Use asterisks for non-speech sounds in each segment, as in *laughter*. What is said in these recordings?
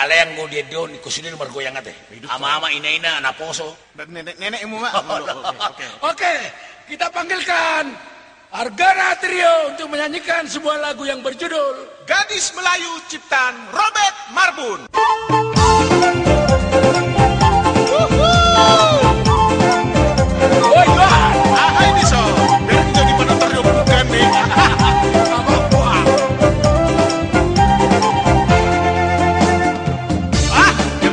Ale yang gue dia don ikusunin margoyang ate. Ama-ama ina-ina naposo. Nenek-nenek mu mak. *laughs* Oke, Oke, kita panggilkan Argana Trio untuk menyanyikan sebuah lagu yang berjudul Gadis Melayu ciptaan Robert Marbun.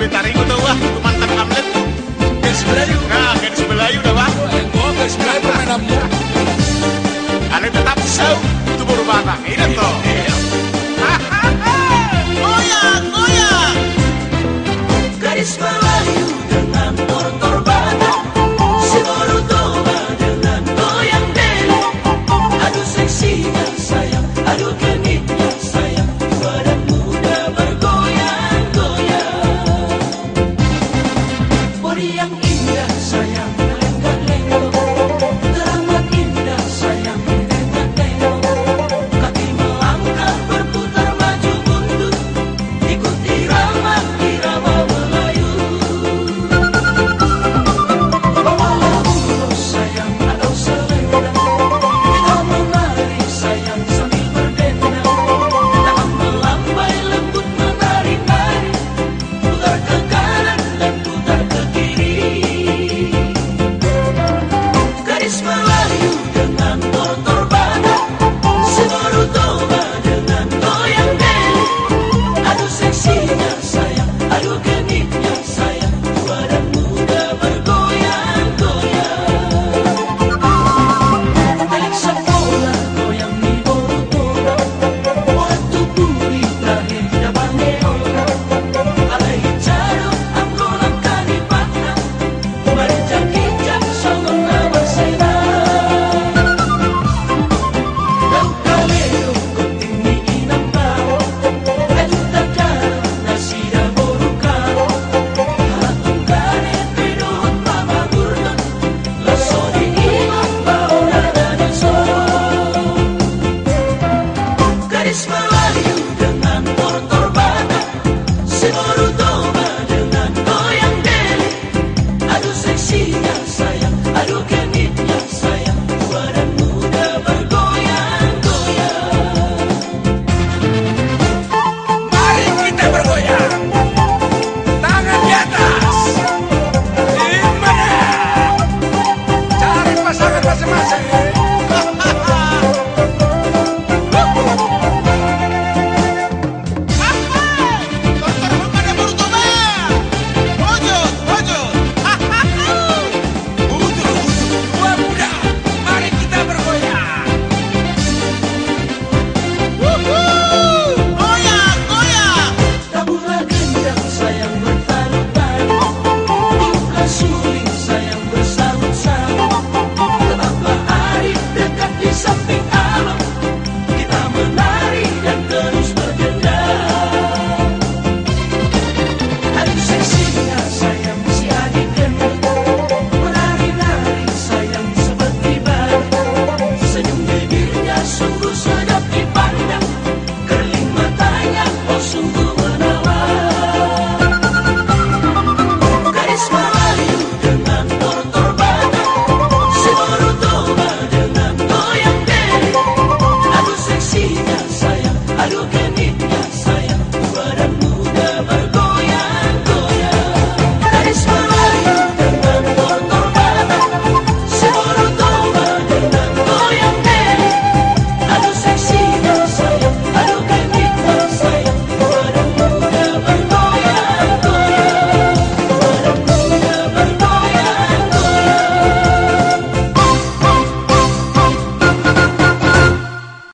tarik tuh wah itu mantan amlet tuh garis belayu nah garis belayu dah wah. Oh, gua garis belayu permainanmu ya. kalian tetap show itu rumah tangga ini tuh. Iya, iya, iya. Goyang goyang. Garis belayu shooting.